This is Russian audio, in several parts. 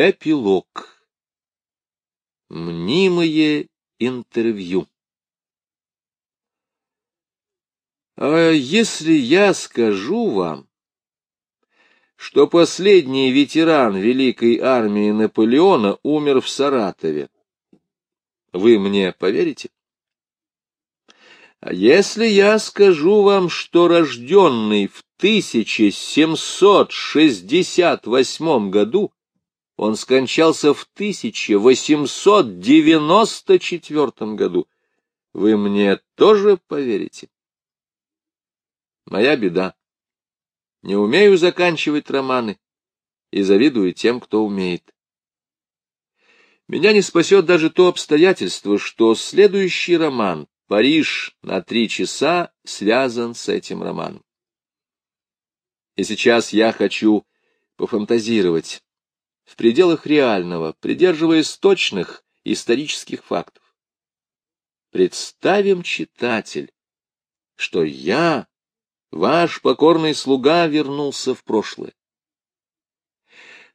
Эпилог. Мнимое интервью. А если я скажу вам, что последний ветеран Великой армии Наполеона умер в Саратове, вы мне поверите? А если я скажу вам, что рожденный в 1768 году он скончался в 1894 году. Вы мне тоже поверите? Моя беда. Не умею заканчивать романы и завидую тем, кто умеет. Меня не спасет даже то обстоятельство, что следующий роман «Париж на три часа» связан с этим романом. И сейчас я хочу пофантазировать в пределах реального, придерживаясь точных исторических фактов. Представим, читатель, что я, ваш покорный слуга, вернулся в прошлое.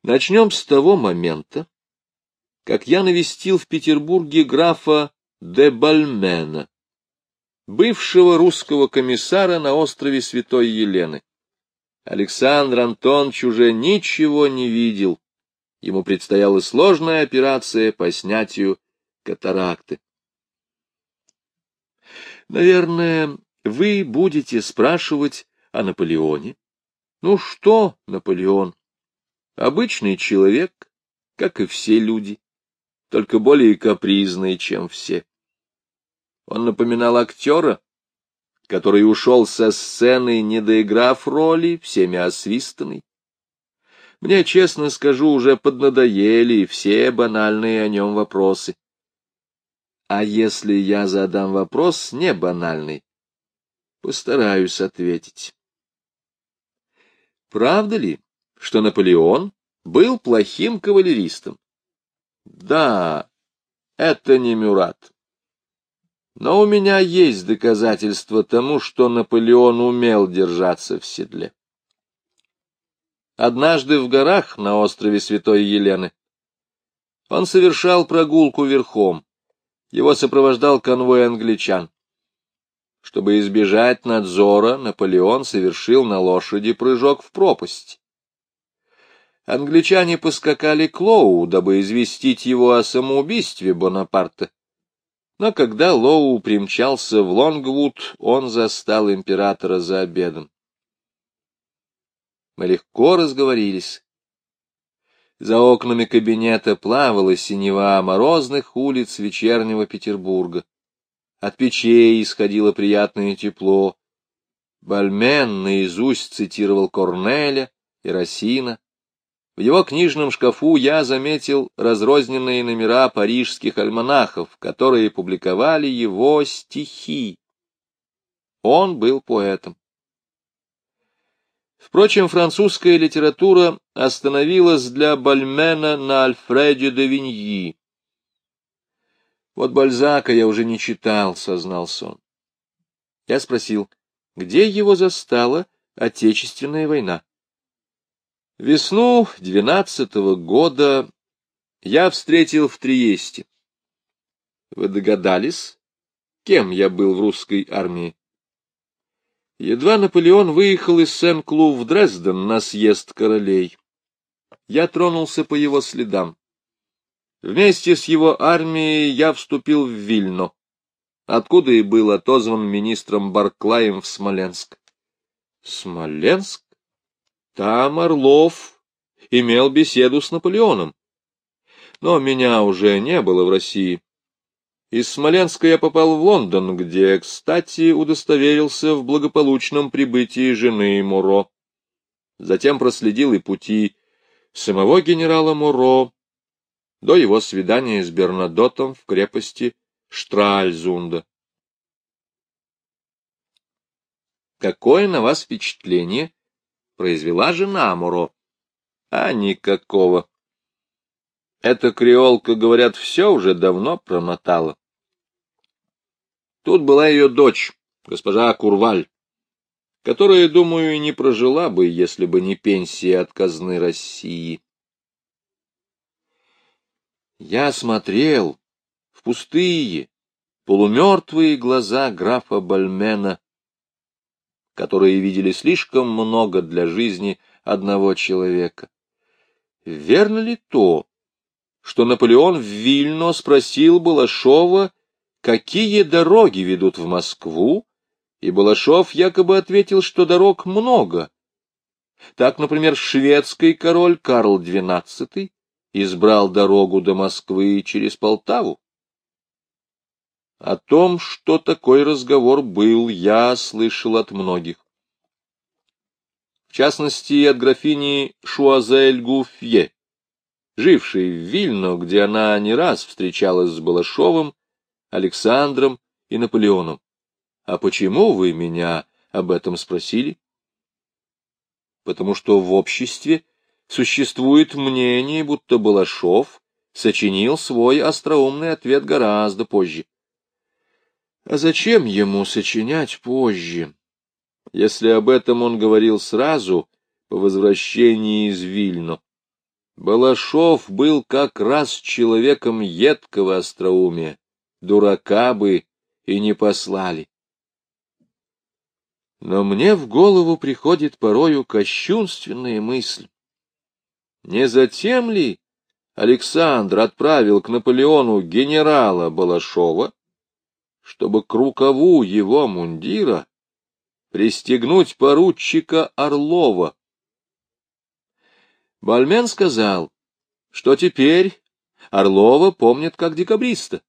Начнем с того момента, как я навестил в Петербурге графа де Бальмена, бывшего русского комиссара на острове Святой Елены. Александр Антонович уже ничего не видел, ему предстояла сложная операция по снятию катаракты. Наверное, вы будете спрашивать о Наполеоне. Ну что, Наполеон? Обычный человек, как и все люди, только более капризный, чем все. Он напоминал актера, который ушел со сцены, не доиграв роли, всеми освистанный. Мне, честно скажу, уже поднадоели все банальные о нем вопросы. А если я задам вопрос не банальный, постараюсь ответить. Правда ли, что Наполеон был плохим кавалеристом? Да, это не Мюрат. Но у меня есть доказательства тому, что Наполеон умел держаться в седле. Однажды в горах на острове Святой Елены он совершал прогулку верхом. Его сопровождал конвой англичан. Чтобы избежать надзора, Наполеон совершил на лошади прыжок в пропасть. Англичане поскакали к Лоу, дабы известить его о самоубийстве Бонапарта. Но когда Лоу примчался в Лонгвуд, он застал императора за обедом. Мы легко разговорились. За окнами кабинета плавала синева морозных улиц вечернего Петербурга. От печей исходило приятное тепло. Бальмен наизусть цитировал Корнеля и Рассина. В его книжном шкафу я заметил разрозненные номера парижских альманахов, которые публиковали его стихи. Он был поэтом. Впрочем, французская литература остановилась для Бальмена на Альфреде де Виньи. Вот Бальзака я уже не читал, сознался он. Я спросил, где его застала Отечественная война? Весну двенадцатого года я встретил в Триесте. Вы догадались, кем я был в русской армии? Едва Наполеон выехал из Сен-Клу в Дрезден на съезд королей, я тронулся по его следам. Вместе с его армией я вступил в Вильно, откуда и был отозван министром Барклаем в Смоленск. Смоленск? Там Орлов имел беседу с Наполеоном. Но меня уже не было в России. Из Смоленска я попал в Лондон, где, кстати, удостоверился в благополучном прибытии жены Муро. Затем проследил и пути самого генерала Муро до его свидания с Бернадотом в крепости Штральзунда. Какое на вас впечатление произвела жена Муро? А никакого. Эта креолка, говорят, все уже давно промотала. Тут была ее дочь, госпожа Курваль, которая, думаю, не прожила бы, если бы не пенсия от казны России. Я смотрел в пустые, полумертвые глаза графа Бальмена, которые видели слишком много для жизни одного человека. Верно ли то, что Наполеон в Вильно спросил Балашова, какие дороги ведут в Москву, и Балашов якобы ответил, что дорог много. Так, например, шведский король Карл XII избрал дорогу до Москвы через Полтаву. О том, что такой разговор был, я слышал от многих. В частности, от графини Шуазель Гуфье, жившей в Вильно, где она не раз встречалась с Балашовым, Александром и Наполеоном. «А почему вы меня об этом спросили?» «Потому что в обществе существует мнение, будто Балашов сочинил свой остроумный ответ гораздо позже. А зачем ему сочинять позже, если об этом он говорил сразу по возвращении из Вильно? Балашов был как раз человеком едкого остроумия, дурака бы и не послали. Но мне в голову приходит порою кощунственная мысль. Не затем ли Александр отправил к Наполеону генерала Балашова, чтобы к рукаву его мундира пристегнуть поручика Орлова. Бальмен сказал, что теперь Орлова помнят как декабриста,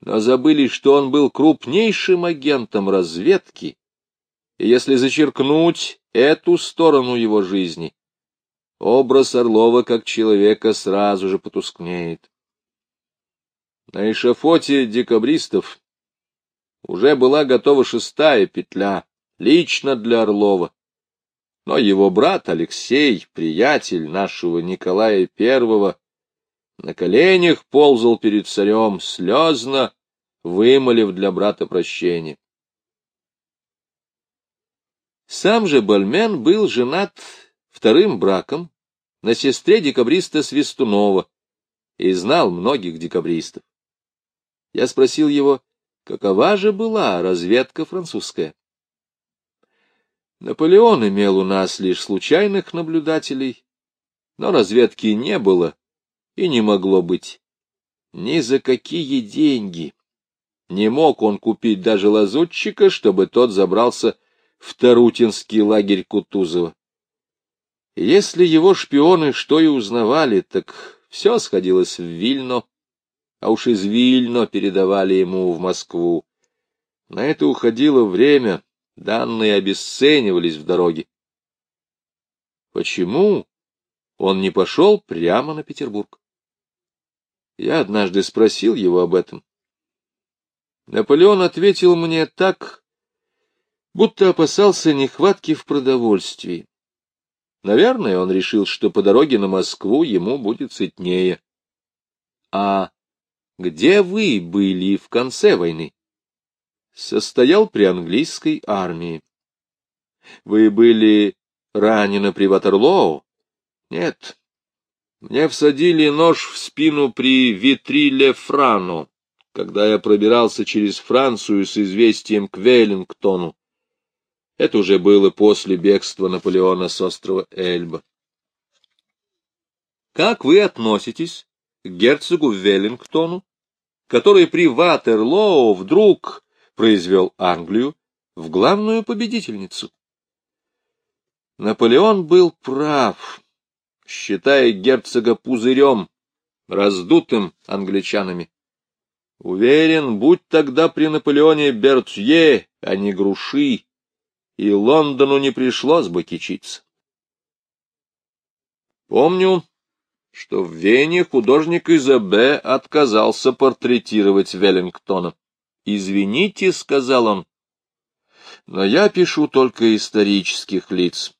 но забыли, что он был крупнейшим агентом разведки, и если зачеркнуть эту сторону его жизни, образ Орлова как человека сразу же потускнеет. На эшафоте декабристов уже была готова шестая петля, лично для Орлова. Но его брат Алексей, приятель нашего Николая Первого, на коленях ползал перед царем, слезно вымолив для брата прощение. Сам же Бальмен был женат вторым браком на сестре декабриста Свистунова и знал многих декабристов. Я спросил его, Какова же была разведка французская? Наполеон имел у нас лишь случайных наблюдателей, но разведки не было и не могло быть. Ни за какие деньги. Не мог он купить даже лазутчика, чтобы тот забрался в Тарутинский лагерь Кутузова. Если его шпионы что и узнавали, так все сходилось в Вильно а уж из Вильно передавали ему в Москву. На это уходило время, данные обесценивались в дороге. Почему он не пошел прямо на Петербург? Я однажды спросил его об этом. Наполеон ответил мне так, будто опасался нехватки в продовольствии. Наверное, он решил, что по дороге на Москву ему будет сытнее. А где вы были в конце войны? Состоял при английской армии. Вы были ранены при Ватерлоу? Нет. Мне всадили нож в спину при Витриле Франо, когда я пробирался через Францию с известием к Веллингтону. Это уже было после бегства Наполеона с острова Эльба. Как вы относитесь к герцогу Веллингтону, который при Ватерлоу вдруг произвел Англию в главную победительницу. Наполеон был прав, считая герцога пузырем, раздутым англичанами. Уверен, будь тогда при Наполеоне Бертье, а не Груши, и Лондону не пришлось бы кичиться. Помню, что в Вене художник Изабе отказался портретировать Веллингтона. «Извините», — сказал он, — «но я пишу только исторических лиц.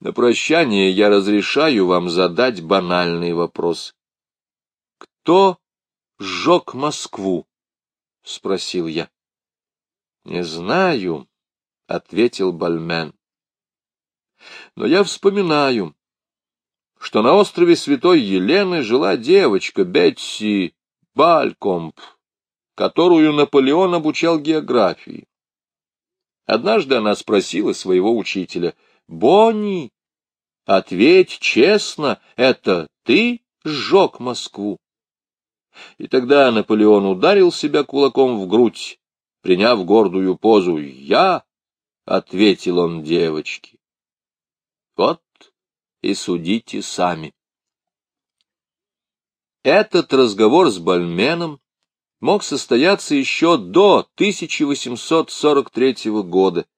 На прощание я разрешаю вам задать банальный вопрос. Кто сжег Москву? — спросил я. — Не знаю, — ответил Бальмен. — Но я вспоминаю, что на острове Святой Елены жила девочка Бетси Балькомп, которую Наполеон обучал географии. Однажды она спросила своего учителя, «Бонни, ответь честно, это ты сжег Москву?» И тогда Наполеон ударил себя кулаком в грудь, приняв гордую позу. «Я», — ответил он девочке, — «вот и судите сами». Этот разговор с Бальменом мог состояться еще до 1843 года,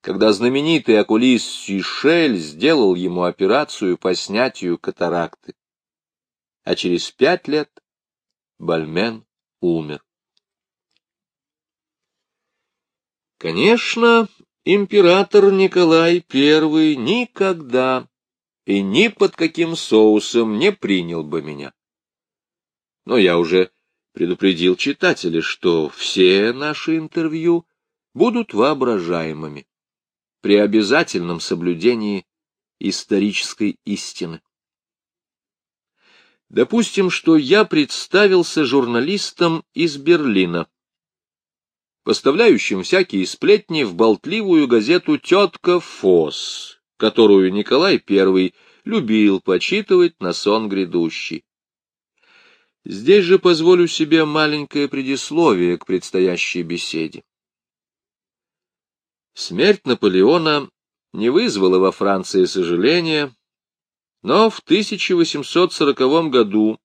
когда знаменитый окулист Сишель сделал ему операцию по снятию катаракты. А через пять лет Бальмен умер. Конечно, император Николай I никогда и ни под каким соусом не принял бы меня. Но я уже предупредил читателя, что все наши интервью будут воображаемыми при обязательном соблюдении исторической истины. Допустим, что я представился журналистом из Берлина, поставляющим всякие сплетни в болтливую газету «Тетка Фос», которую Николай I любил почитывать на сон грядущий. Здесь же позволю себе маленькое предисловие к предстоящей беседе. Смерть Наполеона не вызвала во Франции сожаления, но в 1840 году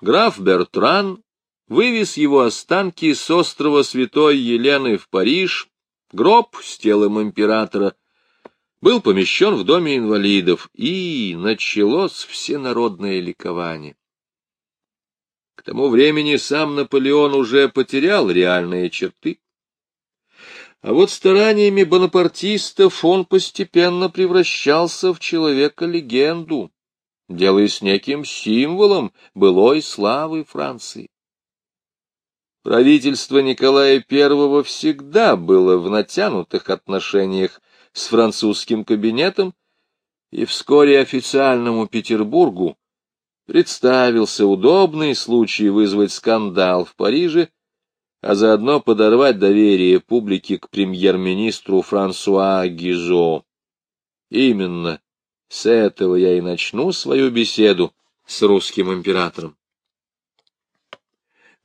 граф Бертран вывез его останки с острова Святой Елены в Париж, гроб с телом императора был помещен в доме инвалидов, и началось всенародное ликование. К тому времени сам Наполеон уже потерял реальные черты. А вот стараниями бонапартистов он постепенно превращался в человека-легенду, делаясь неким символом былой славы Франции. Правительство Николая I всегда было в натянутых отношениях с французским кабинетом, и вскоре официальному Петербургу представился удобный случай вызвать скандал в Париже, а заодно подорвать доверие публики к премьер-министру Франсуа Гизо. Именно с этого я и начну свою беседу с русским императором.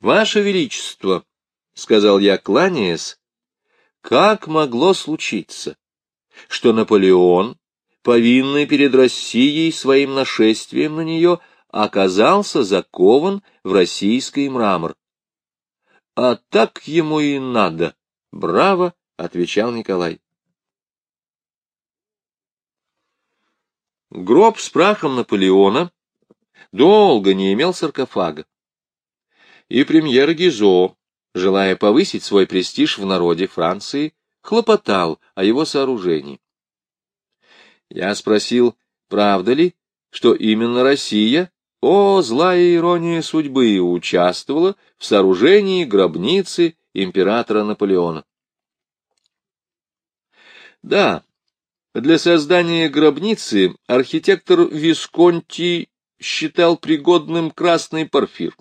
«Ваше Величество», — сказал я, кланяясь, — «как могло случиться, что Наполеон, повинный перед Россией своим нашествием на нее, — оказался закован в российский мрамор. — А так ему и надо. — Браво! — отвечал Николай. Гроб с прахом Наполеона долго не имел саркофага. И премьер Гизо, желая повысить свой престиж в народе Франции, хлопотал о его сооружении. Я спросил, правда ли, что именно Россия о, злая ирония судьбы участвовала в сооружении гробницы императора Наполеона. Да, для создания гробницы архитектор Висконти считал пригодным красный порфир.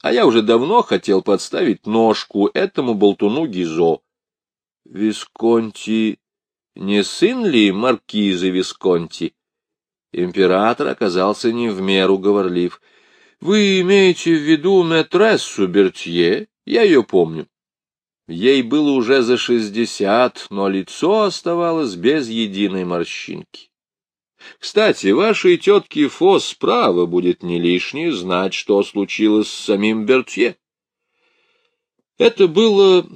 А я уже давно хотел подставить ножку этому болтуну Гизо. Висконти не сын ли маркиза Висконти? Император оказался не в меру говорлив. — Вы имеете в виду метрессу Бертье? Я ее помню. Ей было уже за шестьдесят, но лицо оставалось без единой морщинки. Кстати, вашей тетке Фос право будет не лишнее знать, что случилось с самим Бертье. Это было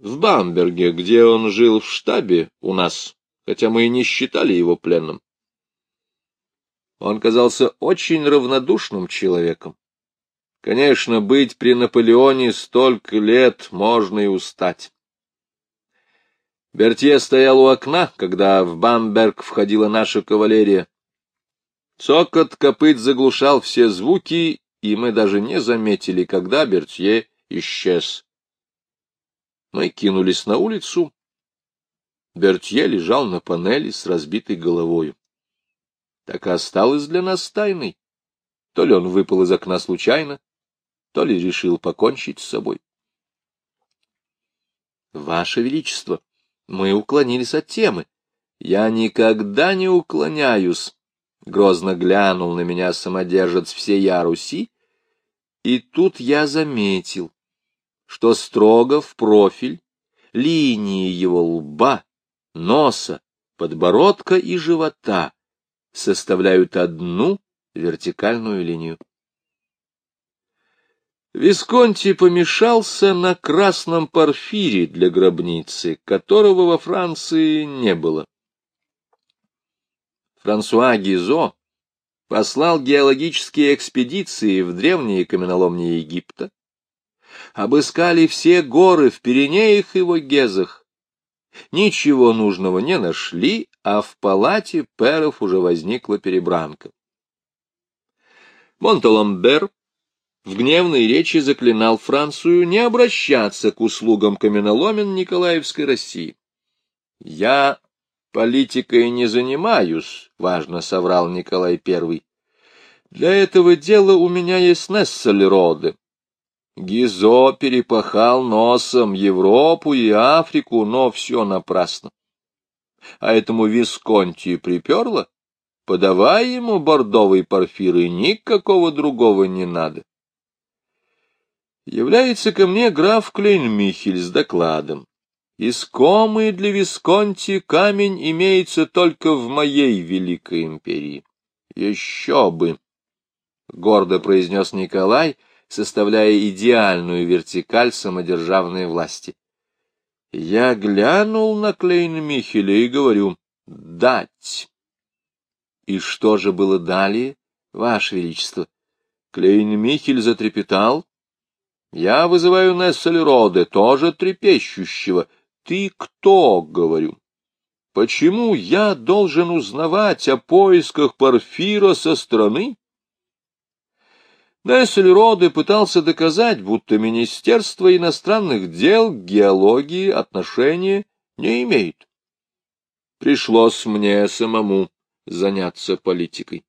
в Бамберге, где он жил в штабе у нас, хотя мы и не считали его пленным. Он казался очень равнодушным человеком. Конечно, быть при Наполеоне столько лет можно и устать. Бертье стоял у окна, когда в Бамберг входила наша кавалерия. Цокот копыт заглушал все звуки, и мы даже не заметили, когда Бертье исчез. Мы кинулись на улицу. Бертье лежал на панели с разбитой головой. Так и осталась для нас тайной. То ли он выпал из окна случайно, то ли решил покончить с собой. Ваше Величество, мы уклонились от темы. Я никогда не уклоняюсь, — грозно глянул на меня самодержец всея Руси, и тут я заметил, что строго в профиль линии его лба, носа, подбородка и живота составляют одну вертикальную линию. Висконти помешался на красном порфире для гробницы, которого во Франции не было. Франсуа Гизо послал геологические экспедиции в древние каменоломни Египта, обыскали все горы в Пиренеях и Вогезах, ничего нужного не нашли, а в палате перов уже возникла перебранка. Монталамбер в гневной речи заклинал Францию не обращаться к услугам каменоломен Николаевской России. «Я политикой не занимаюсь», — важно соврал Николай I. «Для этого дела у меня есть Нессельроды. Гизо перепахал носом Европу и Африку, но все напрасно. А этому Висконти приперло? Подавай ему бордовый порфир, и никакого другого не надо является ко мне граф Клейнмихель с докладом. Искомый для Висконти камень имеется только в моей великой империи. Еще бы! — гордо произнес Николай, составляя идеальную вертикаль самодержавной власти. Я глянул на Клейн-Михеля и говорю «дать». И что же было далее, Ваше Величество? Клейн-Михель затрепетал, я вызываю Нессельроде, тоже трепещущего. Ты кто, говорю? Почему я должен узнавать о поисках Порфира со стороны? Нессельроде пытался доказать, будто Министерство иностранных дел к геологии отношения не имеет. Пришлось мне самому заняться политикой.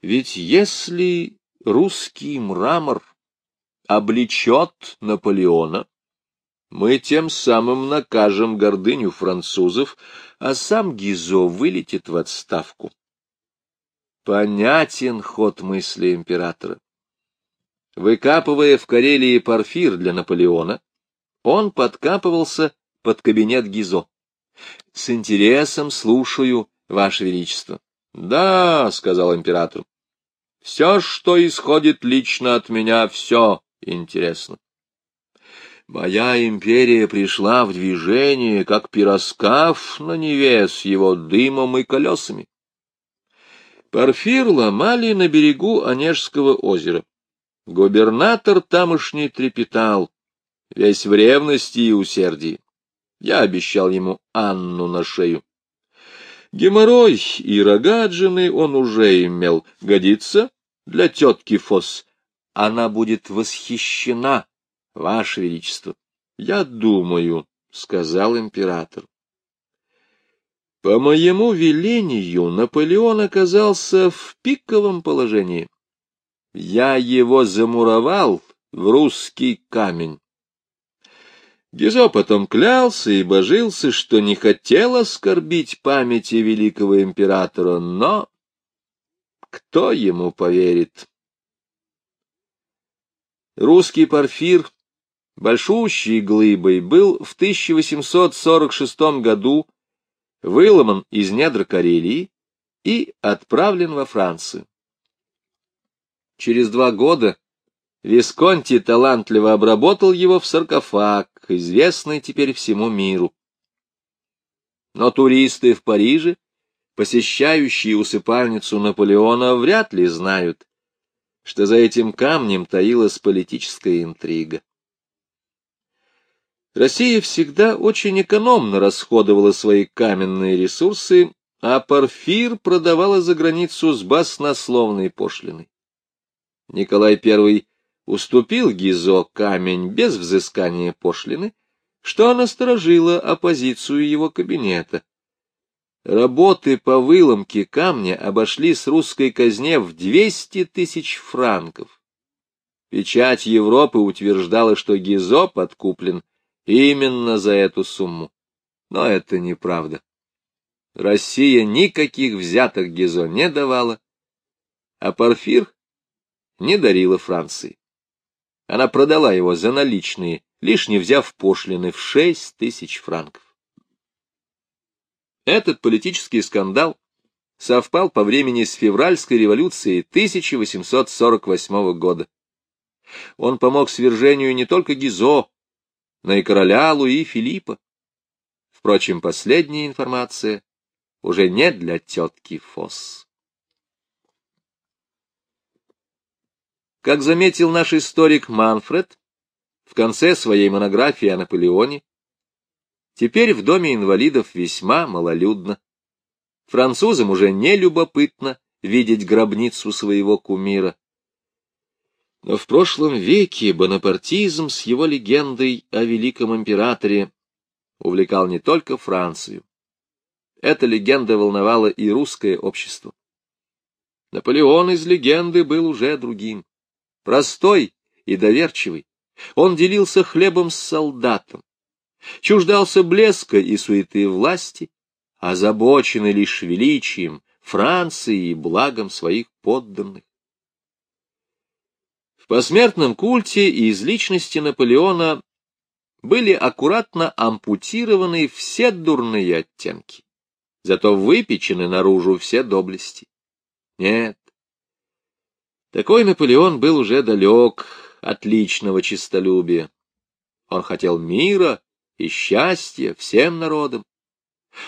Ведь если русский мрамор облечет Наполеона, мы тем самым накажем гордыню французов, а сам Гизо вылетит в отставку. Понятен ход мысли императора. Выкапывая в Карелии порфир для Наполеона, он подкапывался под кабинет Гизо. — С интересом слушаю, Ваше Величество. — Да, — сказал император, — все, что исходит лично от меня, все интересно. Моя империя пришла в движение, как пироскав на Неве с его дымом и колесами. Порфир ломали на берегу Онежского озера. Губернатор тамошний трепетал, весь в ревности и усердии. Я обещал ему Анну на шею. Геморрой и рога он уже имел. Годится для тетки Фос она будет восхищена, Ваше Величество. Я думаю, — сказал император. По моему велению Наполеон оказался в пиковом положении. Я его замуровал в русский камень. Гизо потом клялся и божился, что не хотел оскорбить памяти великого императора, но кто ему поверит? Русский порфир, большущей глыбой, был в 1846 году выломан из недр Карелии и отправлен во Францию. Через два года Висконти талантливо обработал его в саркофаг, известный теперь всему миру. Но туристы в Париже, посещающие усыпальницу Наполеона, вряд ли знают, что за этим камнем таилась политическая интрига. Россия всегда очень экономно расходовала свои каменные ресурсы, а Порфир продавала за границу с баснословной пошлиной. Николай I уступил Гизо камень без взыскания пошлины, что насторожило оппозицию его кабинета. Работы по выломке камня обошли с русской казне в 200 тысяч франков. Печать Европы утверждала, что Гизо подкуплен именно за эту сумму. Но это неправда. Россия никаких взяток Гизо не давала, а Порфир не дарила Франции. Она продала его за наличные, лишь не взяв пошлины в шесть тысяч франков. Этот политический скандал совпал по времени с февральской революцией 1848 года. Он помог свержению не только Гизо, но и короля Луи Филиппа. Впрочем, последняя информация уже не для тетки Фосс. Как заметил наш историк Манфред в конце своей монографии о Наполеоне, Теперь в доме инвалидов весьма малолюдно. Французам уже не любопытно видеть гробницу своего кумира. Но в прошлом веке бонапартизм с его легендой о великом императоре увлекал не только Францию. Эта легенда волновала и русское общество. Наполеон из легенды был уже другим. Простой и доверчивый. Он делился хлебом с солдатом чуждался блеска и суеты власти, озабоченный лишь величием Франции и благом своих подданных. В посмертном культе из личности Наполеона были аккуратно ампутированы все дурные оттенки, зато выпечены наружу все доблести. Нет, такой Наполеон был уже далек от личного честолюбия. Он хотел мира и счастья всем народам,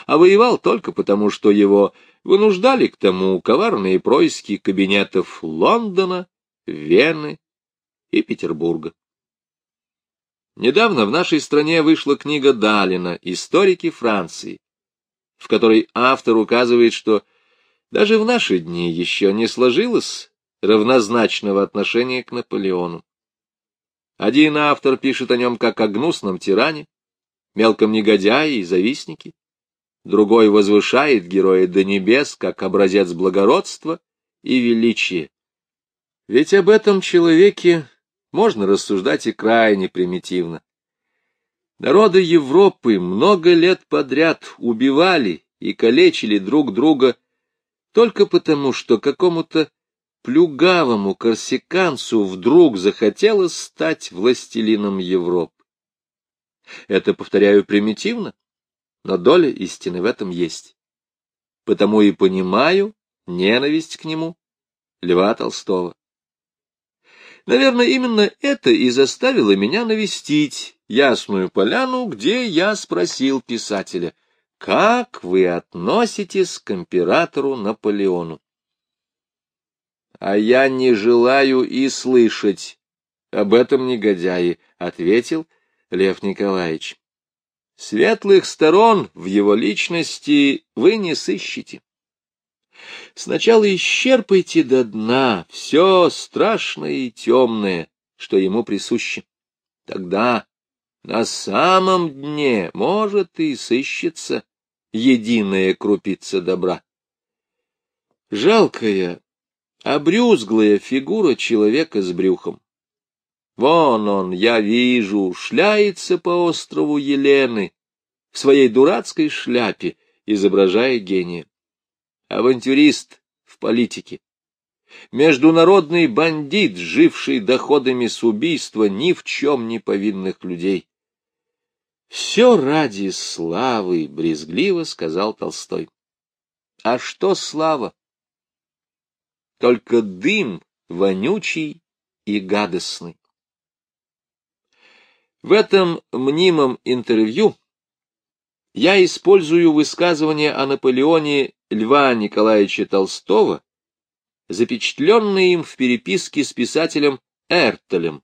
а воевал только потому, что его вынуждали к тому коварные происки кабинетов Лондона, Вены и Петербурга. Недавно в нашей стране вышла книга Далина «Историки Франции», в которой автор указывает, что даже в наши дни еще не сложилось равнозначного отношения к Наполеону. Один автор пишет о нем как о гнусном тиране, мелком негодяи и завистники. Другой возвышает героя до небес, как образец благородства и величия. Ведь об этом человеке можно рассуждать и крайне примитивно. Народы Европы много лет подряд убивали и калечили друг друга только потому, что какому-то плюгавому корсиканцу вдруг захотелось стать властелином Европы. Это, повторяю, примитивно, но доля истины в этом есть. Потому и понимаю ненависть к нему Льва Толстого. Наверное, именно это и заставило меня навестить Ясную Поляну, где я спросил писателя, как вы относитесь к императору Наполеону? А я не желаю и слышать об этом негодяе, — ответил Лев Николаевич. Светлых сторон в его личности вы не сыщете. Сначала исчерпайте до дна все страшное и темное, что ему присуще. Тогда на самом дне может и сыщется единая крупица добра. Жалкая, обрюзглая фигура человека с брюхом. Вон он, я вижу, шляется по острову Елены в своей дурацкой шляпе, изображая гения. Авантюрист в политике. Международный бандит, живший доходами с убийства ни в чем не повинных людей. «Все ради славы», — брезгливо сказал Толстой. «А что слава? Только дым вонючий и гадостный. В этом мнимом интервью я использую высказывание о Наполеоне Льва Николаевича Толстого, запечатленное им в переписке с писателем Эртелем,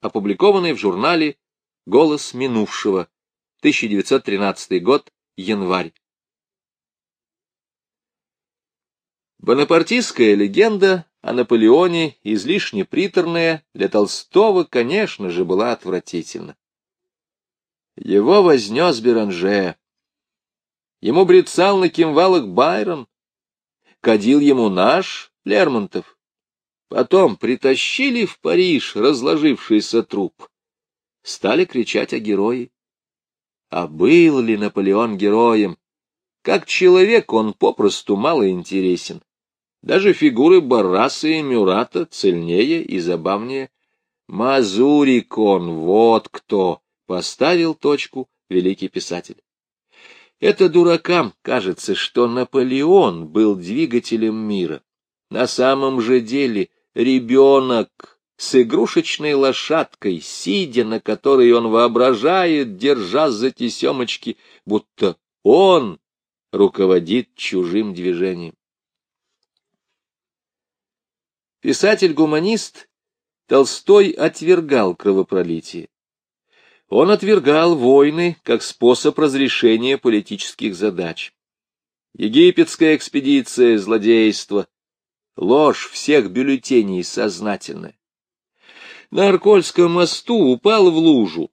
опубликованной в журнале «Голос минувшего», 1913 год, январь. Бонапартистская легенда о Наполеоне, излишне приторная, для Толстого, конечно же, была отвратительна. Его вознес Беранже. Ему брецал на кимвалах Байрон, кадил ему наш Лермонтов. Потом притащили в Париж разложившийся труп. Стали кричать о герое. А был ли Наполеон героем? Как человек он попросту мало интересен. Даже фигуры Барраса и Мюрата цельнее и забавнее. Мазурикон, вот кто, поставил точку великий писатель. Это дуракам кажется, что Наполеон был двигателем мира. На самом же деле ребенок с игрушечной лошадкой, сидя на которой он воображает, держа за тесемочки, будто он руководит чужим движением. Писатель-гуманист Толстой отвергал кровопролитие. Он отвергал войны как способ разрешения политических задач. Египетская экспедиция — злодейство, ложь всех бюллетеней сознательная. На Аркольском мосту упал в лужу,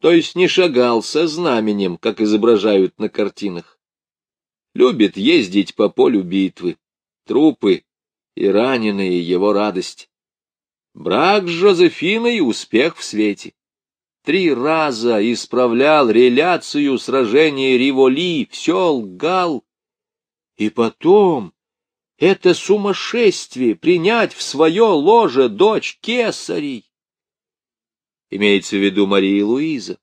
то есть не шагал со знаменем, как изображают на картинах. Любит ездить по полю битвы, трупы и раненые его радость. Брак с Жозефиной — успех в свете три раза исправлял реляцию сражения Риволи, все лгал. И потом это сумасшествие принять в свое ложе дочь кесарей. Имеется в виду Мария Луиза.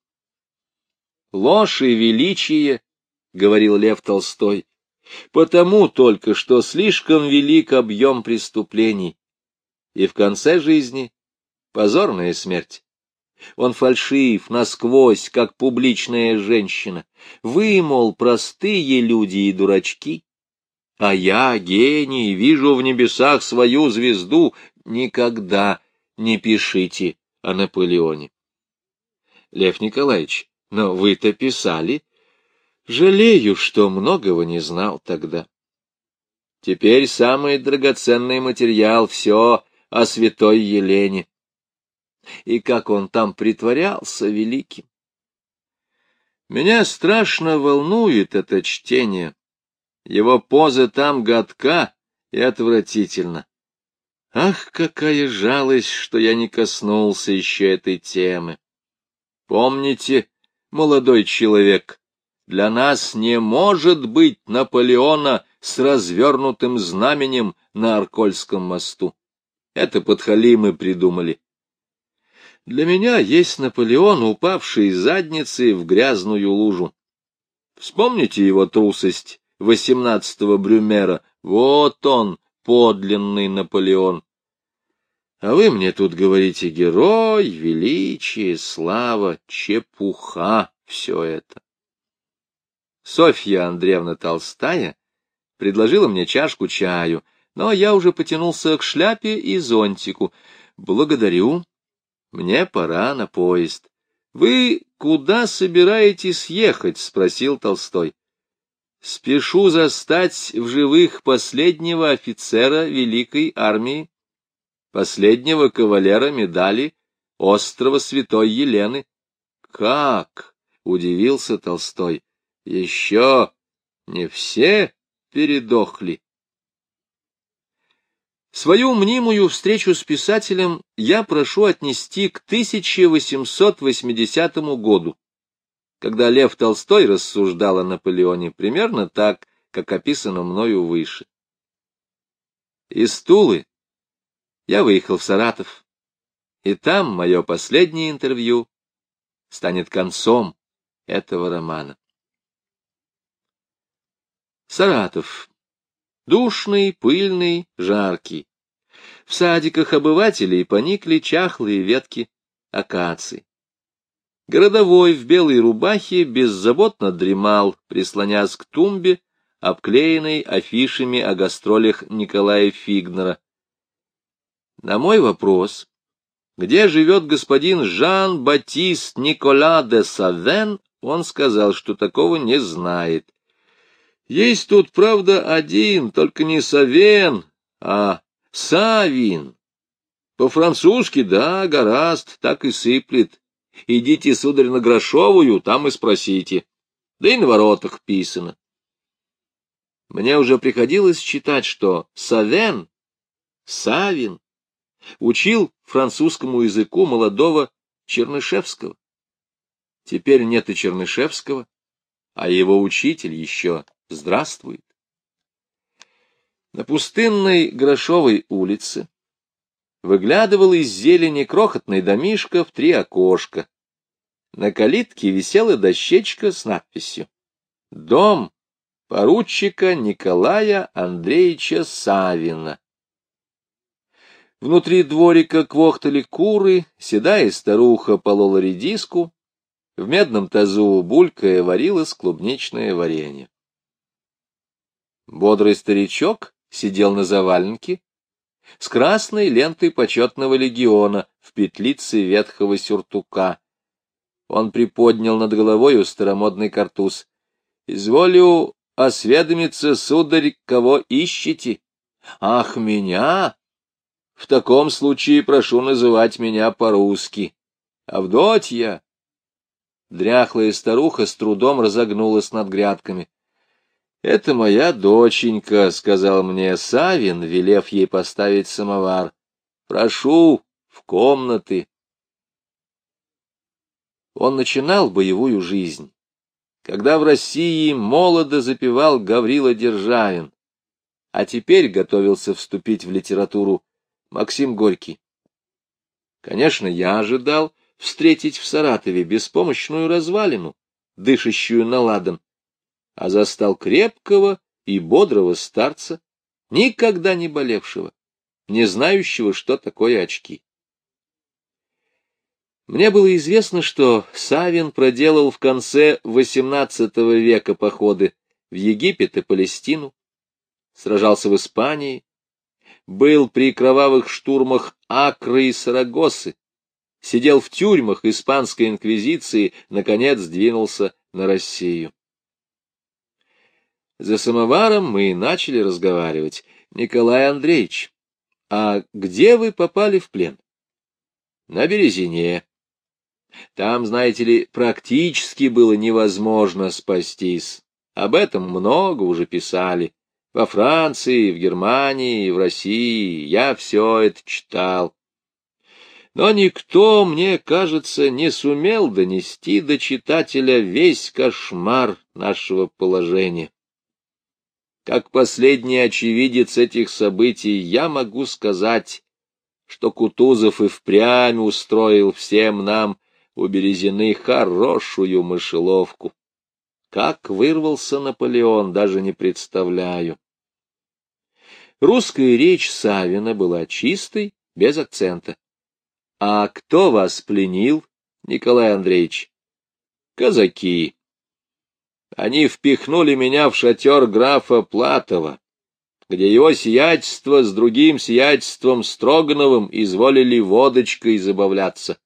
Ложь и величие, — говорил Лев Толстой, — потому только, что слишком велик объем преступлений, и в конце жизни позорная смерть. Он фальшив насквозь, как публичная женщина. Вы, мол, простые люди и дурачки. А я, гений, вижу в небесах свою звезду. Никогда не пишите о Наполеоне. Лев Николаевич, но вы-то писали. Жалею, что многого не знал тогда. Теперь самый драгоценный материал — все о святой Елене и как он там притворялся великим. Меня страшно волнует это чтение. Его поза там гадка и отвратительна. Ах, какая жалость, что я не коснулся еще этой темы. Помните, молодой человек, для нас не может быть Наполеона с развернутым знаменем на Аркольском мосту. Это подхалимы придумали. Для меня есть Наполеон, упавший из задницы в грязную лужу. Вспомните его трусость восемнадцатого Брюмера. Вот он, подлинный Наполеон. А вы мне тут говорите герой, величие, слава, чепуха, все это. Софья Андреевна Толстая предложила мне чашку чаю, но я уже потянулся к шляпе и зонтику. Благодарю, мне пора на поезд. — Вы куда собираетесь ехать? — спросил Толстой. — Спешу застать в живых последнего офицера Великой Армии, последнего кавалера медали острова Святой Елены. — Как? — удивился Толстой. — Еще не все передохли. Свою мнимую встречу с писателем я прошу отнести к 1880 году, когда Лев Толстой рассуждал о Наполеоне примерно так, как описано мною выше. Из Тулы я выехал в Саратов, и там мое последнее интервью станет концом этого романа. Саратов. Душный, пыльный, жаркий. В садиках обывателей поникли чахлые ветки акации. Городовой в белой рубахе беззаботно дремал, прислонясь к тумбе, обклеенной афишами о гастролях Николая Фигнера. На мой вопрос, где живет господин Жан-Батист Никола де Савен, он сказал, что такого не знает. Есть тут, правда, один, только не Савен, а Савин. По-французски, да, гораст, так и сыплет. Идите, сударь, на Грошовую, там и спросите. Да и на воротах писано. Мне уже приходилось читать, что Савен, Савин, учил французскому языку молодого Чернышевского. Теперь нет и Чернышевского, а его учитель еще здравствует. На пустынной Грошовой улице выглядывал из зелени крохотный домишко в три окошка. На калитке висела дощечка с надписью «Дом поручика Николая Андреевича Савина». Внутри дворика квохтали куры, седая старуха полола редиску, в медном тазу булькая варилось клубничное варенье. Бодрый старичок сидел на заваленке с красной лентой почетного легиона в петлице ветхого сюртука. Он приподнял над головой старомодный картуз. — Изволю осведомиться, сударь, кого ищете? — Ах, меня! В таком случае прошу называть меня по-русски. Авдотья! Дряхлая старуха с трудом разогнулась над грядками. — Это моя доченька, — сказал мне Савин, велев ей поставить самовар. — Прошу в комнаты. Он начинал боевую жизнь, когда в России молодо запевал Гаврила Державин, а теперь готовился вступить в литературу Максим Горький. Конечно, я ожидал встретить в Саратове беспомощную развалину, дышащую на ладан, а застал крепкого и бодрого старца, никогда не болевшего, не знающего, что такое очки. Мне было известно, что Савин проделал в конце XVIII века походы в Египет и Палестину, сражался в Испании, был при кровавых штурмах Акры и Сарагосы, сидел в тюрьмах испанской инквизиции, наконец двинулся на Россию. За самоваром мы начали разговаривать. Николай Андреевич, а где вы попали в плен? На Березине. Там, знаете ли, практически было невозможно спастись. Об этом много уже писали. Во Франции, в Германии, в России я все это читал. Но никто, мне кажется, не сумел донести до читателя весь кошмар нашего положения. Как последний очевидец этих событий, я могу сказать, что Кутузов и впрямь устроил всем нам у Березины хорошую мышеловку. Как вырвался Наполеон, даже не представляю. Русская речь Савина была чистой, без акцента. — А кто вас пленил, Николай Андреевич? — Казаки. Они впихнули меня в шатер графа Платова, где его сиятельство с другим сиятельством Строгановым изволили водочкой забавляться.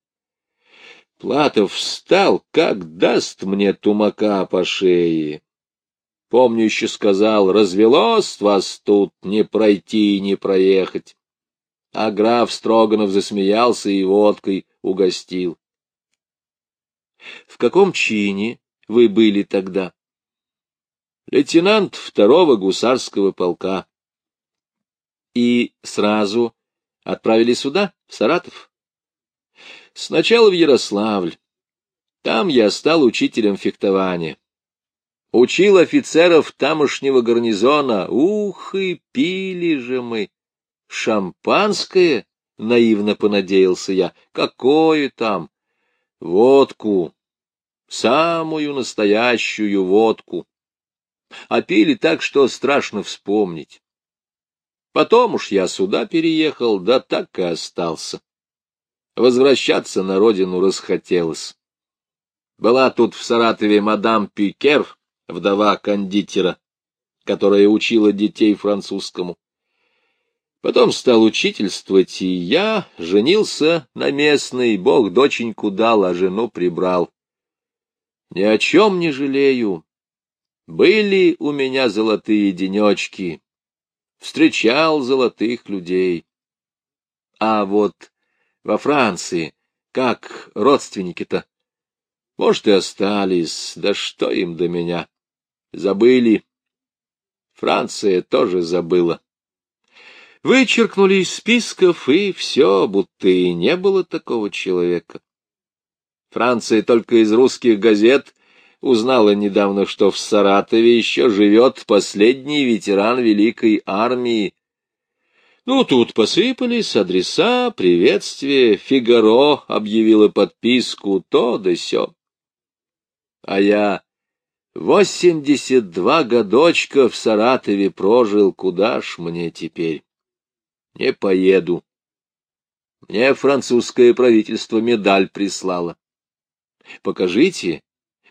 Платов встал, как даст мне тумака по шее. Помню, еще сказал, развелось вас тут не пройти и не проехать. А граф Строганов засмеялся и водкой угостил. — В каком чине вы были тогда? — Лейтенант второго гусарского полка. — И сразу отправили сюда, в Саратов? — Сначала в Ярославль. Там я стал учителем фехтования. Учил офицеров тамошнего гарнизона. Ух, и пили же мы! Шампанское? Наивно понадеялся я. Какое там? Водку. Самую настоящую водку. А пили так, что страшно вспомнить. Потом уж я сюда переехал, да так и остался. Возвращаться на родину расхотелось. Была тут в Саратове мадам Пикер, вдова кондитера, которая учила детей французскому. Потом стал учительствовать, и я женился на местной, бог доченьку дал, а жену прибрал. Ни о чем не жалею. Были у меня золотые денечки. Встречал золотых людей. А вот во Франции, как родственники-то? Может, и остались, да что им до меня? Забыли. Франция тоже забыла. Вычеркнули из списков, и все, будто и не было такого человека. Франция только из русских газет узнала недавно, что в Саратове еще живет последний ветеран Великой Армии. Ну, тут посыпались адреса, приветствия, Фигаро объявила подписку, то да сё. А я восемьдесят два годочка в Саратове прожил, куда ж мне теперь? Не поеду. Мне французское правительство медаль прислало. Покажите,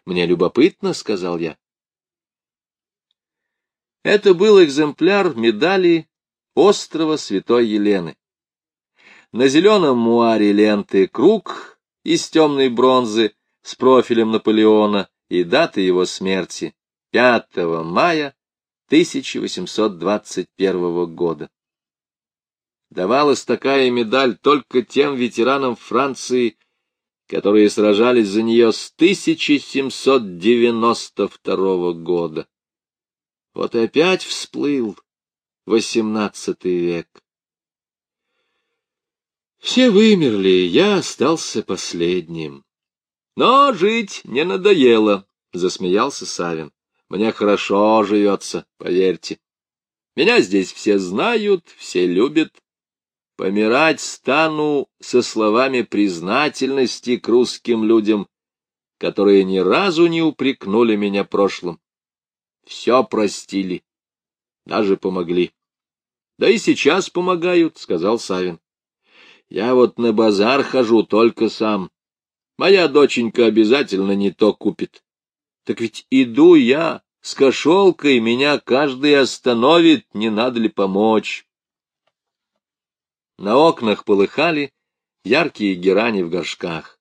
мне любопытно, — сказал я. Это был экземпляр медали острова Святой Елены. На зеленом муаре ленты круг из темной бронзы с профилем Наполеона и дата его смерти — 5 мая 1821 года. Давалась такая медаль только тем ветеранам Франции, которые сражались за нее с 1792 года. Вот опять всплыл XVIII век. Все вымерли, я остался последним. Но жить не надоело, — засмеялся Савин. Мне хорошо живется, поверьте. Меня здесь все знают, все любят. Помирать стану со словами признательности к русским людям, которые ни разу не упрекнули меня прошлым. Все простили, даже помогли. — Да и сейчас помогают, — сказал Савин. — Я вот на базар хожу только сам. Моя доченька обязательно не то купит. Так ведь иду я с кошелкой, меня каждый остановит, не надо ли помочь? На окнах полыхали яркие герани в горшках.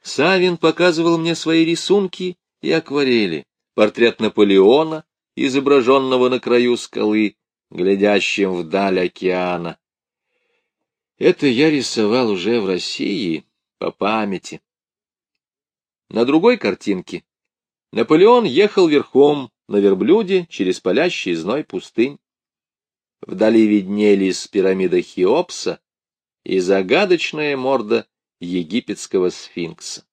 Савин показывал мне свои рисунки и акварели, портрет Наполеона, изображенного на краю скалы, глядящим вдаль океана. Это я рисовал уже в России, по памяти. На другой картинке Наполеон ехал верхом на верблюде через палящий зной пустынь. Вдали виднелись пирамида Хеопса и загадочная морда египетского сфинкса.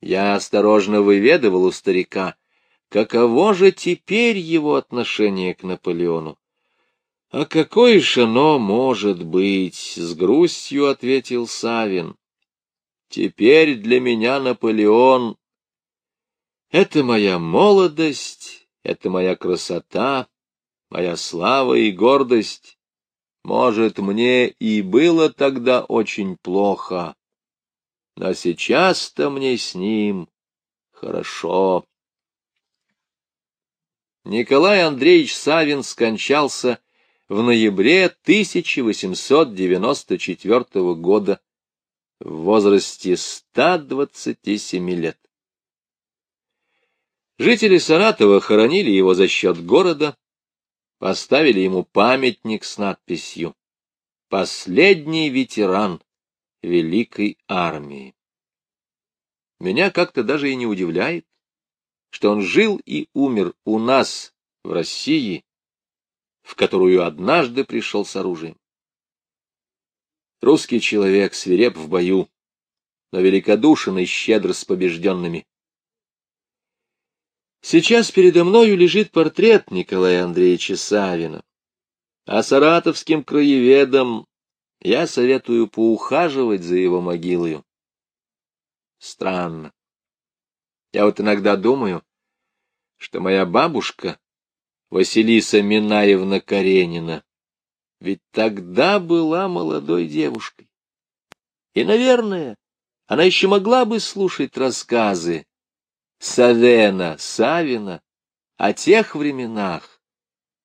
Я осторожно выведывал у старика, каково же теперь его отношение к Наполеону. — А какое ж оно может быть? — с грустью ответил Савин. — Теперь для меня Наполеон — это моя молодость, это моя красота, моя слава и гордость. Может, мне и было тогда очень плохо, но сейчас-то мне с ним хорошо. Николай Андреевич Савин скончался в ноябре 1894 года в возрасте 127 лет. Жители Саратова хоронили его за счет города, поставили ему памятник с надписью «Последний ветеран Великой Армии». Меня как-то даже и не удивляет, что он жил и умер у нас, в России, в которую однажды пришел с оружием. Русский человек свиреп в бою, но великодушен и щедр с побежденными. Сейчас передо мною лежит портрет Николая Андреевича Савина, а саратовским краеведам я советую поухаживать за его могилою. Странно. Я вот иногда думаю, что моя бабушка, Василиса Минаевна Каренина, ведь тогда была молодой девушкой. И, наверное, она еще могла бы слушать рассказы Савена Савина о тех временах,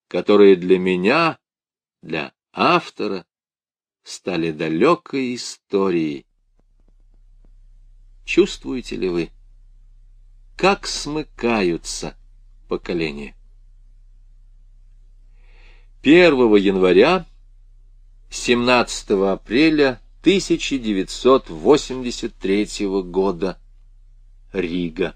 которые для меня, для автора, стали далекой историей. Чувствуете ли вы, как смыкаются поколения? 1 января 17 апреля 1983 года Рига